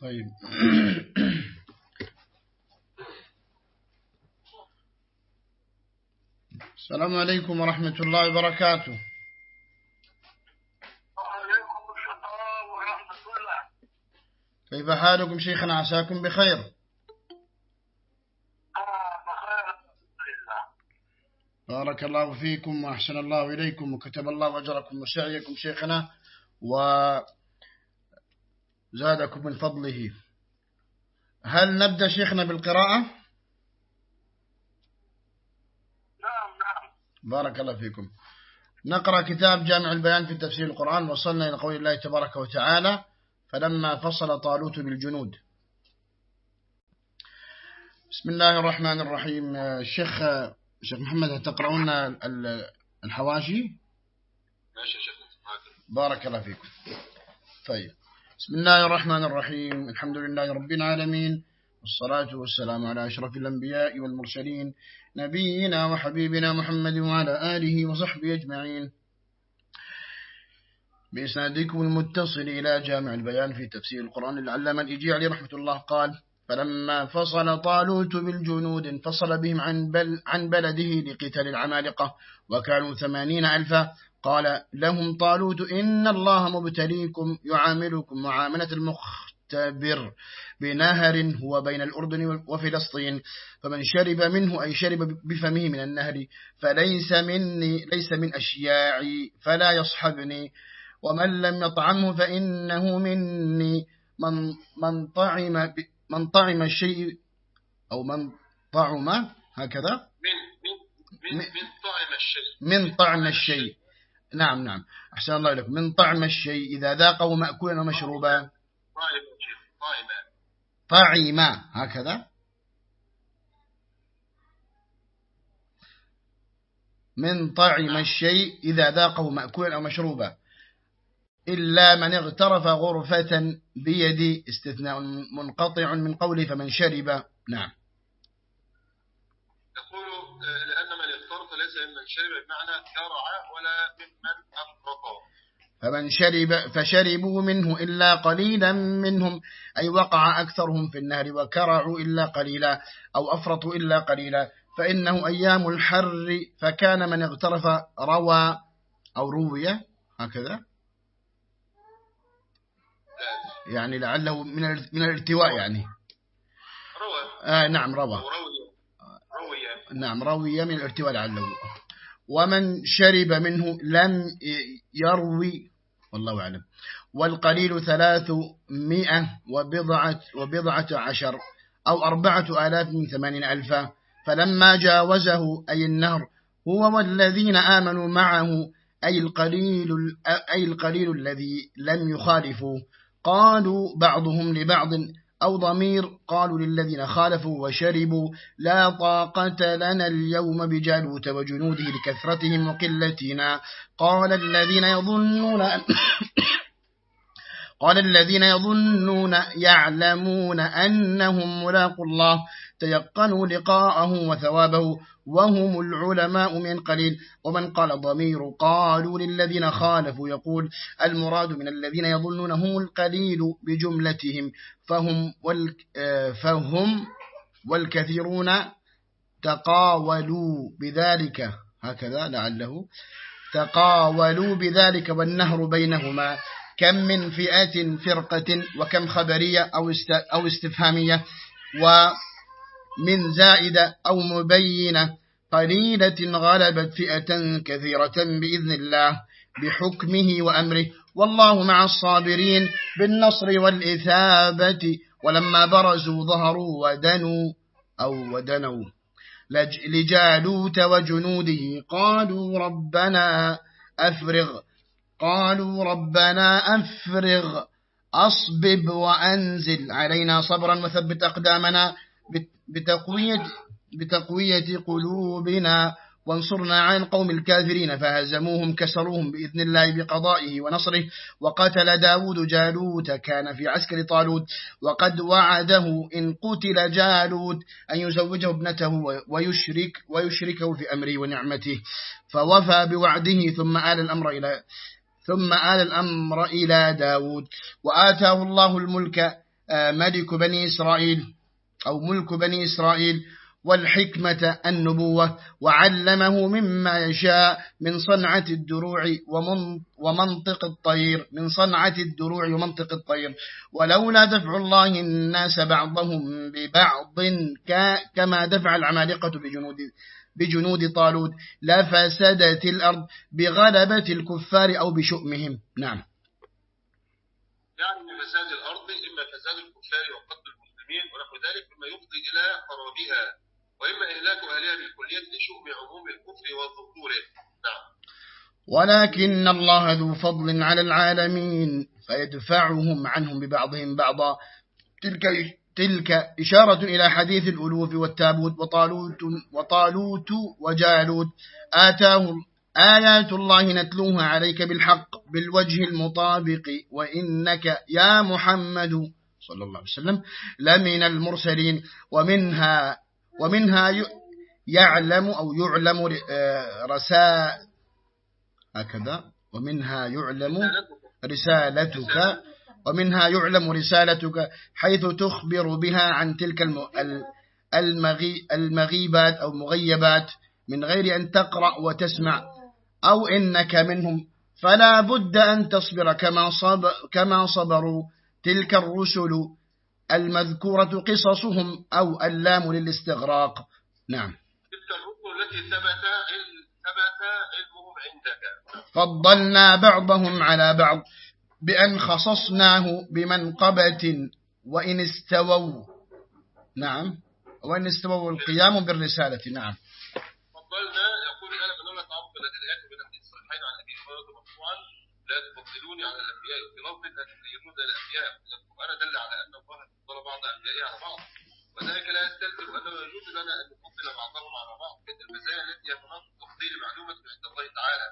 طيب. السلام عليكم ورحمة الله وبركاته. وعليكم السلام ورحمة الله. كيف حالكم شيخنا؟ عساكم بخير. آه بارك الله فيكم وأحسن الله إليكم وكتب الله أجركم وسعيكم شيخنا. وزادكم من فضله. هل نبدأ شيخنا بالقراءة؟ نعم نعم. بارك الله فيكم. نقرأ كتاب جامع البيان في تفسير القرآن وصلنا إلى قول الله تبارك وتعالى فلما فصل طالوت بالجنود بسم الله الرحمن الرحيم. الشيخ الشيخ محمد هل تقرؤون ال- الحواشي؟ ماشي شيخ بارك الله فيكم. طيب. بسم الله الرحمن الرحيم. الحمد لله رب العالمين. والصلاة والسلام على أشرف الأنبياء والمرسلين. نبينا وحبيبنا محمد وعلى آله وصحبه أجمعين. بإسنادكم المتصل إلى جامع البيان في تفسير القرآن العلامة الإجي عليه رحمة الله قال فلما فصل طالوت بالجنود انفصل بهم عن, بل عن بلده لقتال العمالقة وكانوا ثمانين ألفا قال لهم طالوت إن الله مبتليكم يعاملكم معاملة المختبر بنهر هو بين الأردن وفلسطين فمن شرب منه أي شرب بفمه من النهر فليس مني ليس من أشياعي فلا يصحبني ومن لم يطعمه فإنه مني. من من طعم من طعم الشيء أو من طعم هكذا؟ من من من من طعم الشيء. من طعم الشيء. نعم نعم. أحسن الله لكم من طعم الشيء إذا ذاقه مأكولا ومشروبا؟ طعم الشيء طعم طعم هكذا؟ من طعم الشيء إذا ذاقه مأكولا أو مشروبا إلا من اغترف غرفة بيد استثناء منقطع من قوله فمن شرب. نعم. يقول آه، لأن من اخترت ليس من شرب بمعنى كرع ولا ممن أفرط فمن شرب فشربوا منه إلا قليلا منهم أي وقع أكثرهم في النهر وكرعوا إلا قليلا أو أفرطوا إلا قليلا فإنه أيام الحر فكان من اغترف روى أو روي هكذا؟ يعني لعله من من الارتواء يعني. روى. آه نعم روى. أو روي. روي. نعم روي من الارتواء لعله. ومن شرب منه لم يروي والله أعلم. والقليل ثلاثمائة وبضعة, وبضعة عشر أو أربعة آلاف من ثمانين ألفا. فلما جاوزه أي النهر هو والذين آمنوا معه أي القليل, أي القليل الذي لم يخالفوا قالوا بعضهم لبعض أو ضمير قالوا للذين خالفوا وشربوا لا طاقة لنا اليوم بجالوت وجنوده لكثرتهم وقلتنا قال الذين يظنون أن قال الذين يظنون يعلمون أنهم ملاقوا الله تيقنوا لقاءه وثوابه وهم العلماء من قليل. ومن قال ضمير قالوا للذين خالفوا يقول المراد من الذين يظنون هم القليل بجملتهم. فهم, وال فهم والكثيرون تقاولوا بذلك. هكذا لعله تقاولوا بذلك والنهر بينهما. كم من فئة فرقة وكم خبرية أو استفهامية. ومن زائدة أو مبينة قليلة غلبت فئة كثيرة بإذن الله بحكمه وأمره. والله مع الصابرين بالنصر والإثابة. ولما برزوا ظهروا ودنوا أو ودنوا. لجالوت وجنوده قالوا ربنا أفرغ. قالوا ربنا أفرغ. أصبب وأنزل علينا صبرا وثبت أقدامنا. بتقوية, بتقوية قلوبنا وانصرنا عن القوم الكافرين فهزموهم كسروهم بإذن الله بقضائه ونصره. وقتل داود جالوت كان في عسكر طالوت. وقد وعده إن قتل جالوت أن يزوجه ابنته ويشرك ويشركه في أمره ونعمته. فوفى بوعده ثم آل الأمر إلى ثم آل الأمر إلى داود وآتاه الله الملك آه، ملك بني إسرائيل. أو ملك بني إسرائيل والحكمة النبوة وعلمه مما يشاء من صنعة الدروع ومنطق الطير من صنعة الدروع ومنطق الطير. ولولا دفع الله الناس بعضهم ببعض كما دفع العمالقة بجنود بجنود طالوت لفسدت الأرض بغلبة الكفار أو بشؤمهم. نعم. يعني فساد الأرض إما فساد الكفار وقتل المسلمين ونحو ذلك مما يفضي إلى خرابها وإما إهلاك أهلها بالكلية لشؤم عموم الكفر وظهوره نعم. ولكن الله ذو فضل على العالمين فيدفعهم عنهم ببعضهم بعضا. تلك تلك إشارة إلى حديث الألوف والتابوت وطالوت, وطالوت وجالوت. آتاه آيات الله نتلوها عليك بالحق بالوجه المطابق وإنك يا محمد صلى الله عليه وسلم لمن المرسلين ومنها ومنها يعلم أو يعلم آه، رساء هكذا ومنها يعلم رسالتك ومنها يعلم رسالتك حيث تخبر بها عن تلك المغيبات أو مغيبات من غير أن تقرأ وتسمع أو إنك منهم فلا بد أن تصبر كما, كما صبروا تلك الرسل المذكورة قصصهم أو اللام للاستغراق. نعم. تلك الرسل التي ثبت ثبت علمهم عندك. فضلنا بعضهم على بعض بأن خصصناه بمنقبة وإن استووا. نعم. وإن استووا القيام بالرسالة. نعم. فضلنا يقول أنا من الله تعرف الذي يأتي من الحديث الصحيحين عن أبي هريرة مرفوعا لا تفضلوني على الأنبياء. في لفظ لا تزينون الأنبياء القرآن دل على أن الله فضل بعض أنبيائه على بعض. وذلك لا يستلزم أنه يجوز لنا أن نفضل بعضهم على بعض. فإن المزايا التي يتناقض التفضيل معلومة عند الله تعالى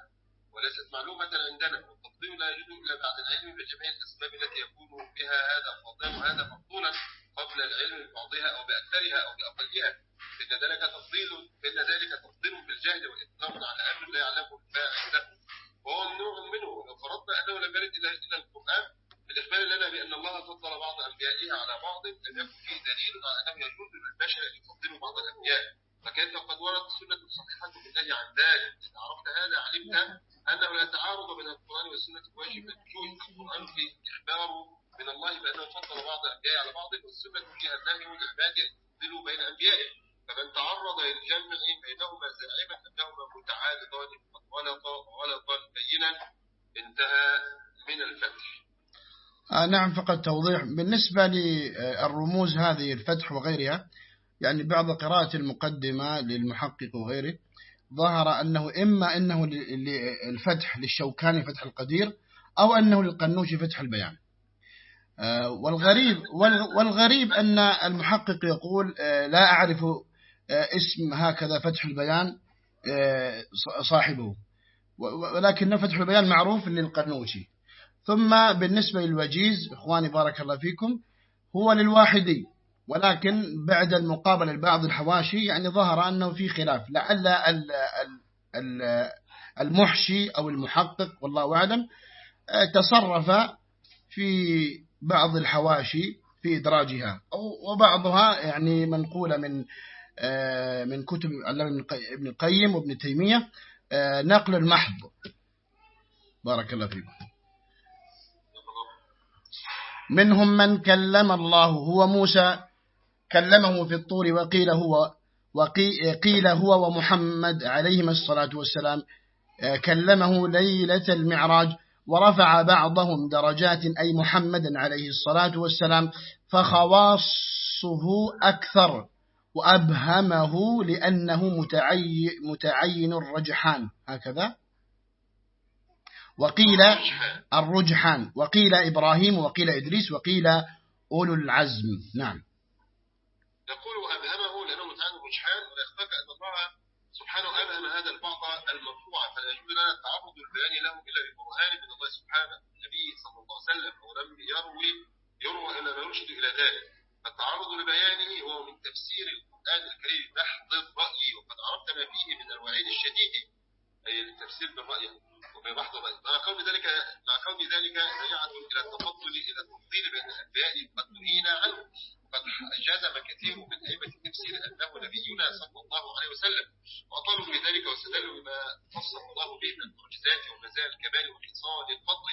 وليست معلومة عندنا. والتفضيل لا يجوز إلا بعد العلم بجميع الأسباب التي يكون بها هذا فاضلا وهذا مفضولا قبل العلم ببعضها أو بأكثرها أو بأقلها. فإن ذلك تفضيل فإن ذلك تفضيل بالجهل وإطلاق على أمر لا يعلمه الفاعل له. وهو ممنوع منه. لو فرضنا أنه لم يرد إلى القرآن بالإخبار لنا بأن الله فضل بعض أنبيائه على بعض لم يكن فيه دليل على أنه يجوز للبشر أن يفضلوا بعض الأنبياء. فكيف قد وردت سنة صحيحة بالله عن ذلك؟ إذا عرفت هذا علمت أنه لا تعارض بين القرآن والسنة بوجه الوجوه القرآن في إخبار من الله بأنه فضل بعض الأنبياء على بعض والسنة فيها النهي والعباد يفضلوا بين أنبيائه. فمن تعرض للجمع بينهما زاعما أنهما متعارضان غلط غلطا بينا انتهى من الفتح. آه نعم فقط توضيح. بالنسبة للرموز هذه الفتح وغيرها يعني بعض قراءة المقدمة للمحقق وغيره ظهر أنه إما أنه الفتح للشوكاني فتح القدير أو أنه للقنوش فتح البيان. آه، والغريب والغريب أن المحقق يقول آه، لا أعرف اسم هكذا فتح البيان صاحبه. ولكن فتح البيان معروف للقنوشي ثم بالنسبة للوجيز إخواني بارك الله فيكم هو للواحدي. ولكن بعد المقابلة لبعض الحواشي يعني ظهر أنه في خلاف. لعل المحشي أو المحقق والله أعلم آه، تصرف في بعض الحواشي في إدراجها. وبعضها يعني منقولة من آه، من كتب ابن القيم وابن تيمية آه، نقل المحض. بارك الله فيكم. منهم من كلم الله هو موسى كلمه في الطور وقيل هو وقيل هو ومحمد عليهما الصلاة والسلام. آه، كلمه ليلة المعراج ورفع بعضهم درجات أي محمدا عليه الصلاة والسلام فخواصه أكثر. وأبهمه لأنه متعي متعين الرجحان. هكذا. وقيل الرجحان. وقيل إبراهيم وقيل إدريس وقيل أولو العزم. نعم. يقول أبهمه لأنه متعلم رجحان ولا يخفاك أن الله سبحانه أبهم هذا البعض المرفوع فلا يجوز لنا التعرض للبيان له إلا ببرهان من الله سبحانه النبي صلى الله عليه وسلم ولم يروي يروى إلا ما يرشد إلى ذلك. فالتعرض لبيانه هو من تفسير القرآن الكريم بحث الرأي وقد عرفت ما فيه من الوعيد الشديد أي التفسير بالرأي بمحض مع كون ذلك مع كون ذلك ذريعة إلى التفضل إلى التفضيل بين الأنبياء قد نهينا عنه. وقد جازم كثير من أئمة التفسير أنه نبينا صلى الله عليه وسلم وأطالوا في ذلك واستدلوا بما خص الله به من المعجزات ومزايا الكمال وخصال الفضل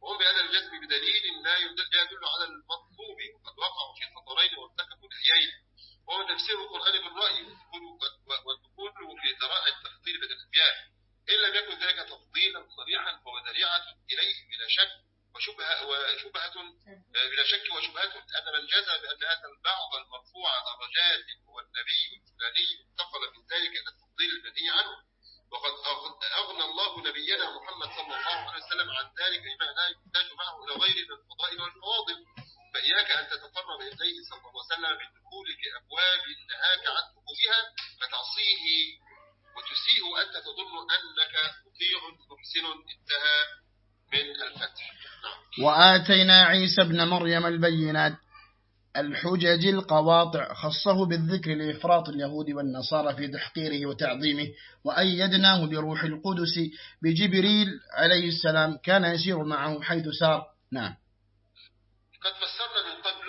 وهم بهذا الجزم بدليل لا يدل على المطلوب وقد وقعوا في خطرين وارتكبوا نهيين وهو تفسير القرآن بالرأي والدخول في ذرائع التفضيل بين الأنبياء إن لم يكن ذلك تفضيلا صريحا فهو ذريعة إليه بلا شك وشبهة وشبهة بلا شك وشبهة أن من جزم بأن هذا البعض المرفوع درجات هو النبي الفلاني انتقل من ذلك إلى التفضيل المنهي عنه. وقد أغنى الله نبينا محمد صلى الله عليه وسلم عن ذلك بما لا يحتاج معه إلى غيره من الفضائل والفواضل. فإياك أن تتقرب إليه صلى الله عليه وسلم بالدخول في أبواب نهاك عن دخولها فتعصيه وتسيء أنت تظن أنك مطيع محسن انتهى من الفتح. نعم. وآتينا عيسى ابن مريم البينات الحجج القواطع خصه بالذكر لإفراط اليهود والنصارى في تحقيره وتعظيمه وأيدناه بروح القدس بجبريل عليه السلام كان يسير معه حيث سار. نعم. قد فسرنا من قبل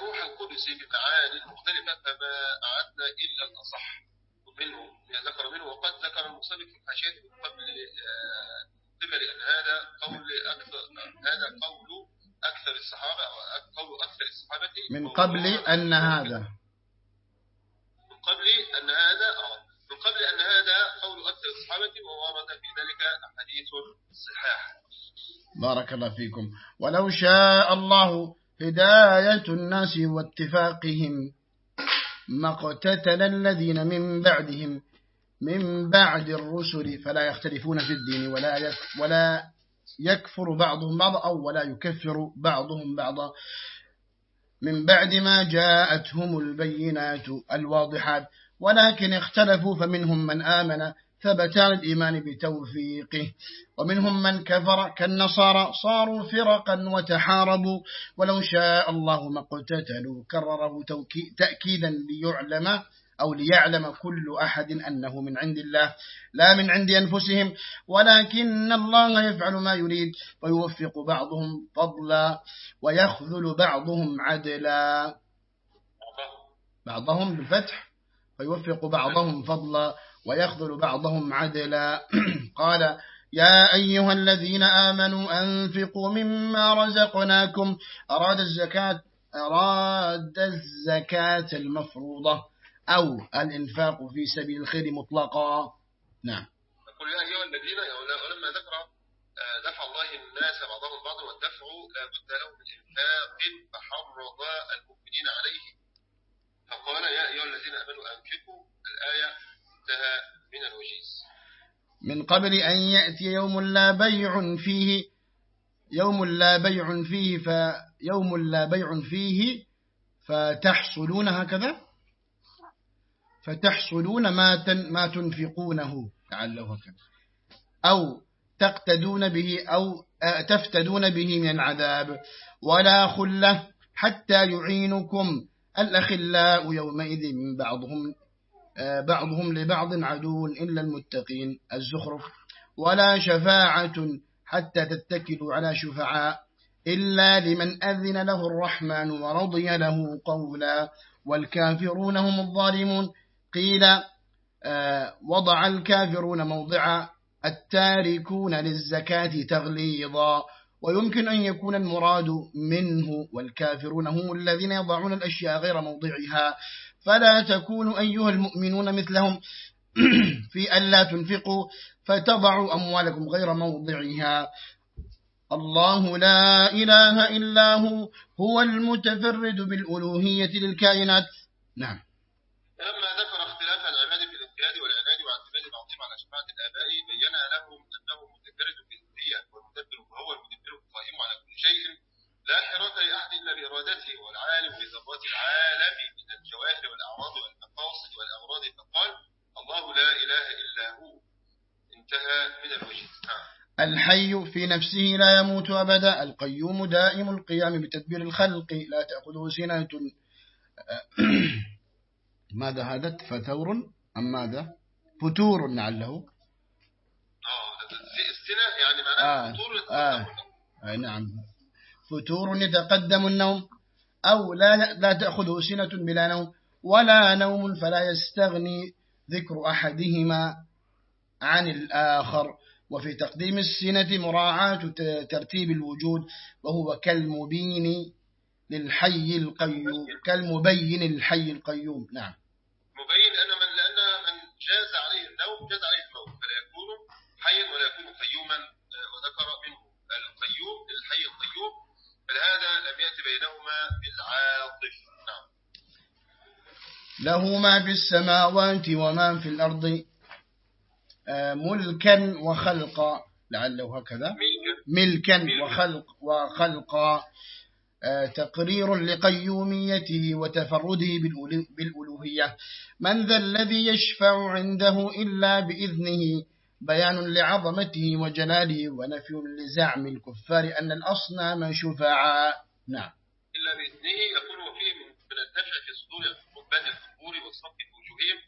روح القدس بمعاني مختلفة فما أعدنا إلا الأصح منه. ذكر منه وقد ذكر المصنف في حاشيته من قبل قبل أن هذا قول أكثر هذا قول أكثر الصحابة أو قول أكثر الصحابة. من قبل أن هذا. من قبل أن هذا من قبل أن هذا قول أكثر الصحابة وورد في ذلك أحاديث صحاح بارك الله فيكم. ولو شاء الله هداية الناس واتفاقهم ما اقتتل الذين من بعدهم من بعد الرسل فلا يختلفون في الدين ولا ولا يكفر بعضهم بعضا أو ولا يكفر بعضهم بعضا. من بعد ما جاءتهم البينات الواضحات. ولكن اختلفوا فمنهم من آمن. ثبتا الإيمان بتوفيقه. ومنهم من كفر كالنصارى صاروا فرقا وتحاربوا. ولو شاء الله ما اقتتلوا كرره تأكيدا ليعلم أو ليعلم كل أحد أنه من عند الله لا من عند أنفسهم. ولكن الله يفعل ما يريد ويوفق بعضهم فضلا ويخذل بعضهم عدلا. بعضهم بالفتح ويوفق بعضهم فضلا. ويخذل بعضهم عدلا. قال يا أيها الذين آمنوا أنفقوا مما رزقناكم. أراد الزكاة أراد الزكاة المفروضة أو الإنفاق في سبيل الخير مطلقا. نعم. يقول يا أيها الذين ولما ذكر دفع الله الناس بعضهم بعضا والدفع لا بد له من إنفاق فحرض المؤمنين عليه. فقال يا أيها الذين آمنوا أنفقوا. الآية انتهى من الوجيز. من قبل أن يأتي يوم لا بيع فيه يوم لا بيع فيه فيوم لا بيع فيه فتحصلون هكذا؟ فتحصلون ما ما تنفقونه لعله هكذا. أو تقتدون به أو تفتدون به من العذاب. ولا خلة حتى يعينكم الأخلاء يومئذ من بعضهم بعضهم لبعض عدو إلا المتقين الزخرف. ولا شفاعة حتى تتكلوا على شفعاء إلا لمن أذن له الرحمن ورضي له قولا. والكافرون هم الظالمون. قيل وضع الكافرون موضع التاركون للزكاة تغليظا. ويمكن أن يكون المراد منه والكافرون هم الذين يضعون الأشياء غير موضعها. فلا تكونوا أيها المؤمنون مثلهم في ألا تنفقوا فتضعوا أموالكم غير موضعها. الله لا إله إلا هو هو المتفرد بالألوهية للكائنات. نعم. لما ذكر اختلاف العباد في الاجتهاد والعناد واعتماد بعضهم على شفاعة الآباء بين لهم أنه متفرد بالألوهية والمدبر وهو المدبر القائم على كل شيء. لا حراك لأحد إلا بإرادته والعالم بذرات العالم من الجواهر والأعراض والمقاصد والأغراض فقال الله لا إله إلا هو. انتهى من الوجه. الحي في نفسه لا يموت أبدا القيوم دائم القيام بتدبير الخلق لا تأخذه سنة ماذا هذا؟ فتور؟ أم ماذا؟ فتور لعله. آه السنة يعني معناها آه فطور آه. آه نعم. فتور يتقدم النوم أو لا لا تأخذه سنة بلا نوم ولا نوم فلا يستغني ذكر أحدهما عن الآخر. وفي تقديم السنة مراعاة ترتيب الوجود وهو كالمبين للحي القيوم كالمبين للحي القيوم. نعم. مبين أن من لأن من جاز عليه النوم جاز عليه الموت فلا يكون حيا ولا يكون قيوما آه، وذكر منه القيوم للحي القيوم فلهذا لم يأتي بينهما بالعاطف. نعم. له ما في السماوات وما في الأرض آه، ملكا وخلقا لعله هكذا. ملكا. وخلق وخلقا آه، تقرير لقيوميته وتفرده بالألوهية. من ذا الذي يشفع عنده إلا بإذنه بيان لعظمته وجلاله ونفي لزعم الكفار أن الأصنام شفعاء. نعم. إلا بإذنه يقول وفيه من الدفع في صدور ربان القبور والصف في وجوههم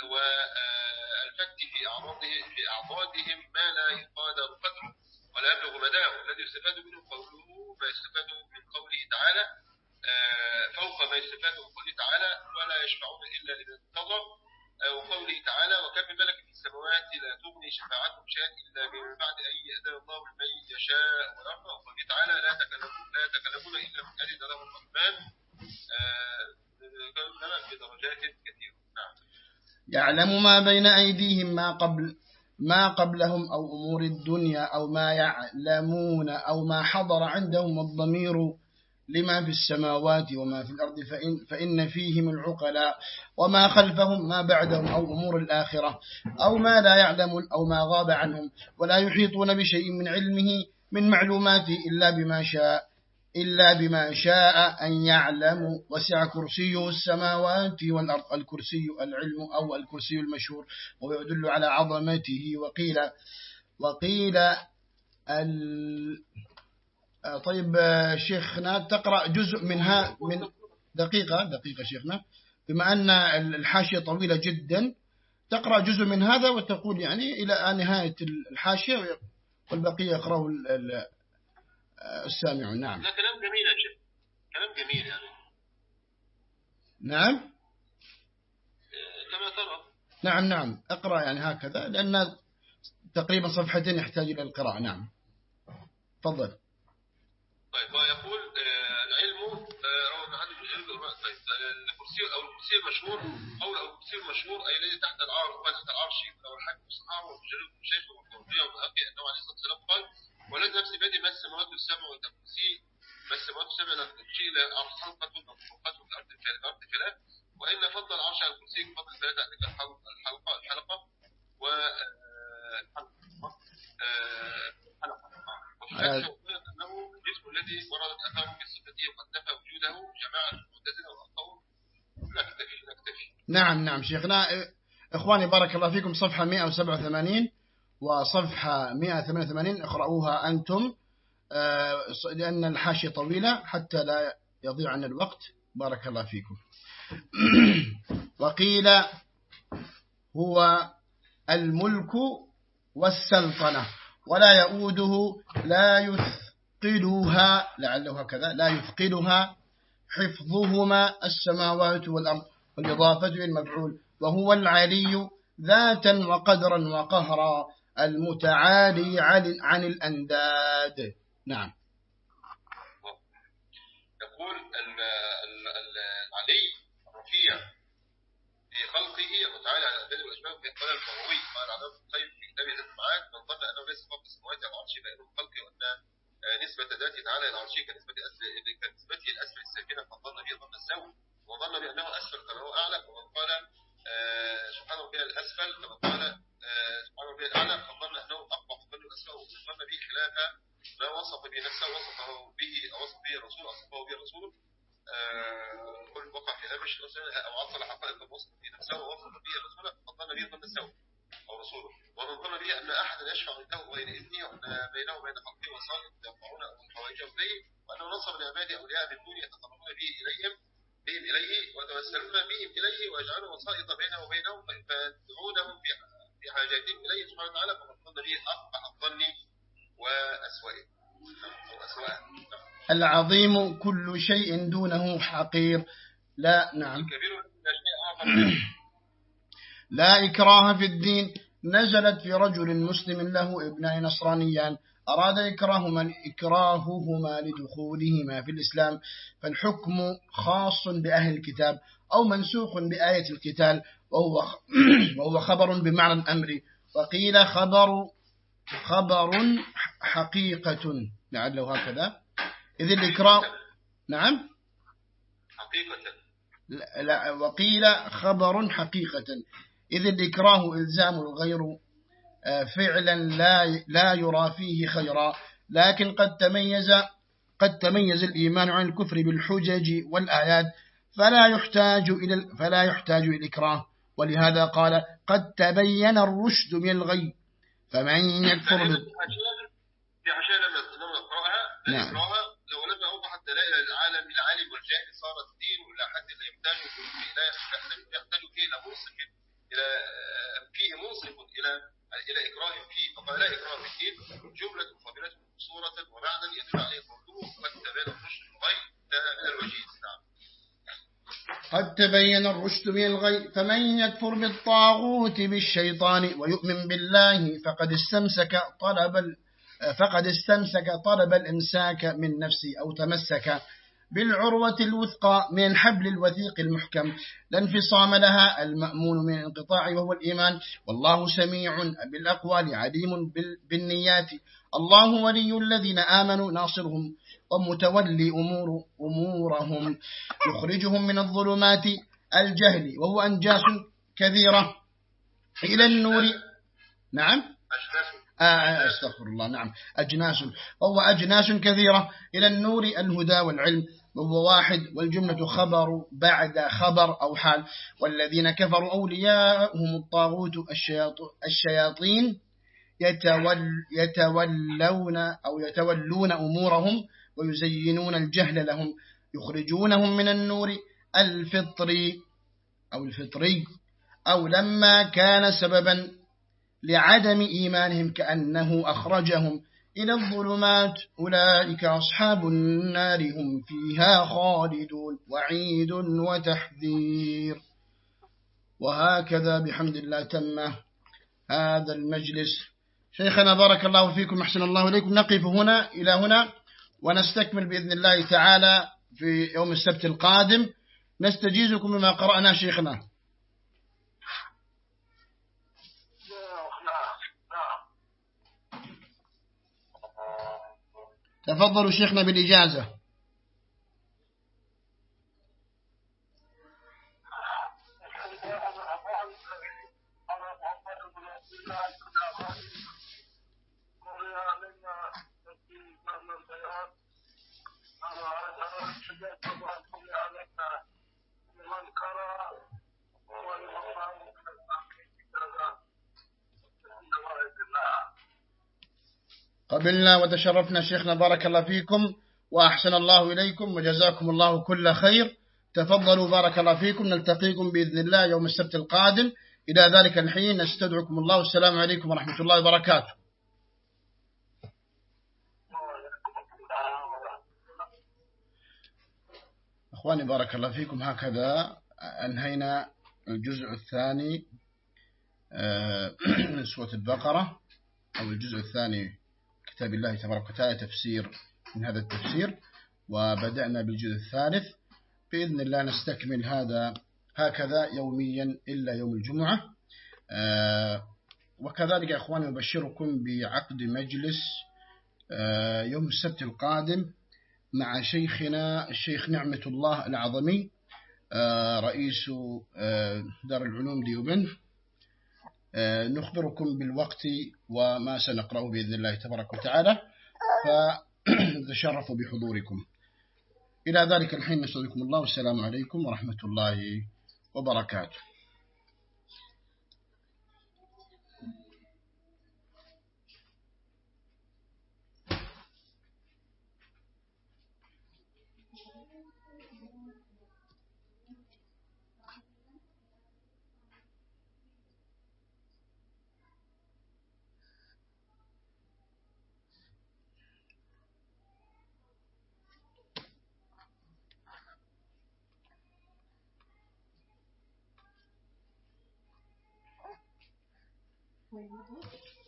والفت في أعراضهم في أعضادهم ما لا يقادر قدره ولا يبلغ مداه. الذي يستفاد منه قوله ما يستفاد من قوله تعالى آه، فوق ما يستفاد من قوله تعالى ولا يشفعون إلا لمن آه، وقوله تعالى وكم من ملك في السماوات لا تغني شفاعتهم شيئا إلا من بعد أن يأذن الله من يشاء ويرضى وقوله تعالى لا تكلمون لا تكلمون إلا من أذن له الرحمن كلام بدرجات كثيرة. نعم. يعلم ما بين أيديهم ما قبل ما قبلهم أو أمور الدنيا أو ما يعلمون أو ما حضر عندهم الضمير لما في السماوات وما في الأرض فإن, فإن فيهم العقلاء. وما خلفهم ما بعدهم أو أمور الآخرة. أو ما لا يعلمون أو ما غاب عنهم. ولا يحيطون بشيء من علمه من معلوماته إلا بما شاء. إلا بما شاء أن يعلم. وسع كرسيه السماوات والأرض. الكرسي العلم أو الكرسي المشهور. ويدل على عظمته. وقيل وقيل ال طيب شيخنا تقرأ جزء منها من دقيقة دقيقة شيخنا. بما أن الحاشية طويلة جدا تقرأ جزء من هذا وتقول يعني إلى نهاية الحاشية والبقية يقرأه السامع. نعم. لا كلام جميل يا شيخ. كلام جميل يعني. نعم. آه، كما ترى. نعم نعم. اقرأ يعني هكذا لأن تقريبا صفحتين يحتاج إلى القراءة. نعم. تفضل. طيب ويقول آه، العلم آه، روى ابن حاتم طيب الكرسي أو الكرسي المشهور أو الكرسي المشهور أي الذي تحت العرش تحت العرش أو الحاكم الصحابه والجلد الشيخ والقرطبي وابي أنه عليه الصلاة والسلام قال والذي نفسي بيدي ما السماوات والسماء والكرسي ما السماوات والسماء لا تمشي إلى حلقة مخلوقات في الأرض الأرض خلاف وإن فضل العرش على الكرسي بفضل ثلاثة تلك الحلقة الحلقة و الحلقة الحلقة انه الجسم الذي وردت اثاره في صفته وقد نفى وجوده جماعة المعتزله واخطاوا نكتفي نكتفي نعم نعم. شيخنا إخواني بارك الله فيكم. صفحة 187 وصفحة 188 اقرأوها أنتم. آه، لأن الحاشية طويلة حتى لا يضيع عن الوقت. بارك الله فيكم. وقيل هو الملك والسلطنة ولا يؤوده لا يثقلها لعله هكذا لا يثقلها حفظهما السماوات والأرض. والإضافة للمفعول وهو العلي ذاتا وقدرا وقهرا المتعالي عن الأنداد. نعم. يقول العلي الرفيع في خلقه المتعالي على الأنداد والأشباه في قال الفروي قال عدد الطيب في كتابه ذات المعاد من ظن أنه ليس فوق السماوات على العرش فإنه خلقه وأن نسبة ذاته تعالى إلى العرش كنسبة كنسبته الأسفل الساكنة فظن ظن السوء. وظن بأنه أسفل كما هو أعلى ومن قال آه، سبحان ربي الأسفل كما قال آه، سبحان ربي الأعلى فظن أنه أقبح ظن الأسفل وظن به خلاف ما وصف به نفسه وصفه به وصف به الرسول وصفه به الرسول كل آه، وقع في هامش أو عطل حقائق الوصف به نفسه ووصف به الرسول فظن به ظن السوء أو رسوله. ومن ظن به أن أحدا يشفع عنده بين إذنه وأن بينه وبين خلقه وصائد يرفعون الحوائج إليه وأنه نصب لعباده أولياء من دون يتقربون به إليهم بهم إليه وتوسلون بهم إليه ويجعلوا وسائط بينه وبينهم فيدعونهم في حاجاتهم إليه سبحانه وتعالى فقد ظن به أقبح الظن وأسوأه أو أسوأه العظيم كل شيء دونه حقير. لا نعم. لا إكراه في الدين. نزلت في رجل مسلم له ابنان نصرانيان. أراد إكراهما, إكراههما لدخولهما في الإسلام فالحكم خاص بأهل الكتاب أو منسوخ بآية القتال وهو, وهو خبر بمعنى الأمر. وقيل خبر خبر حقيقة. لعله هكذا. إذ الإكراه نعم؟ حقيقة. لا وقيل خبر حقيقة. إذ الإكراه إلزام الغير فعلا لا لا يرى فيه خيرا. لكن قد تميز قد تميز الإيمان عن الكفر بالحجج والآيات فلا يحتاج إلى فلا يحتاج إلى الإكراه. ولهذا قال قد تبين الرشد من الغي فمن يكفر بال... في حاشية لما لما نقرأها نعم. نقرأها لو لم أوضحت دلائل العالم العالم والجاهل صار الدين إلى حد لا يحتاج إلى يحتاج فيه إلى منصف إلى فيه منصف إلى إلى إكراه فيه فقال لا إكراه في الدين جملة قابلة صورة ومعنى يدل عليه قوله قد تبين الرشد من الغي من الوجيز نعم قد تبين الرشد من الغي فمن يكفر بالطاغوت بالشيطان ويؤمن بالله فقد استمسك طلب. فقد استمسك طلب الإمساك من نفسه أو تمسك بالعروة الوثقى من الحبل الوثيق المحكم. لا انفصام لها المأمون من الانقطاع وهو الإيمان. والله سميع بالأقوال عليم بال- بالنيات. الله ولي الذين آمنوا ناصرهم. ومتولي أمور أمورهم. يخرجهم من الظلمات الجهل وهو أنجاس كثيرة. إلى النور. نعم. آه، أستغفر الله. نعم. أجناس. وهو أجناس كثيرة. إلى النور الهدى والعلم. وهو واحد والجملة خبر بعد خبر أو حال. والذين كفروا أولياءهم الطاغوت الشياط- الشياطين يتول يتولون أو يتولون أمورهم ويزينون الجهل لهم. يخرجونهم من النور الفطري أو الفطري أو لما كان سببا لعدم إيمانهم كأنه أخرجهم. إلى الظلمات. أولئك أصحاب النار هم فيها خالدون. وعيد وتحذير. وهكذا بحمد الله تم هذا المجلس. شيخنا بارك الله فيكم أحسن الله إليكم. نقف هنا إلى هنا ونستكمل بإذن الله تعالى في يوم السبت القادم. نستجيزكم بما قرأنا شيخنا. تفضلوا شيخنا بالإجازة. قبلنا وتشرفنا شيخنا بارك الله فيكم وأحسن الله إليكم وجزاكم الله كل خير. تفضلوا بارك الله فيكم. نلتقيكم بإذن الله يوم السبت القادم. إلى ذلك الحين نستدعكم الله. والسلام عليكم ورحمة الله وبركاته. أخواني بارك الله فيكم. هكذا أنهينا الجزء الثاني آه، من سورة البقرة. أو الجزء الثاني كتاب الله تبارك وتعالى تفسير من هذا التفسير وبدأنا بالجزء الثالث. بإذن الله نستكمل هذا هكذا يوميا إلا يوم الجمعة. آه، وكذلك أخواني أبشركم بعقد مجلس آه، يوم السبت القادم مع شيخنا الشيخ نعمة الله العظمي آه، رئيس دار العلوم ديوبند آه، نخبركم بالوقت وما سنقرأه بإذن الله تبارك وتعالى. فتشرفوا بحضوركم. إلى ذلك الحين نستودعكم الله والسلام عليكم ورحمة الله وبركاته.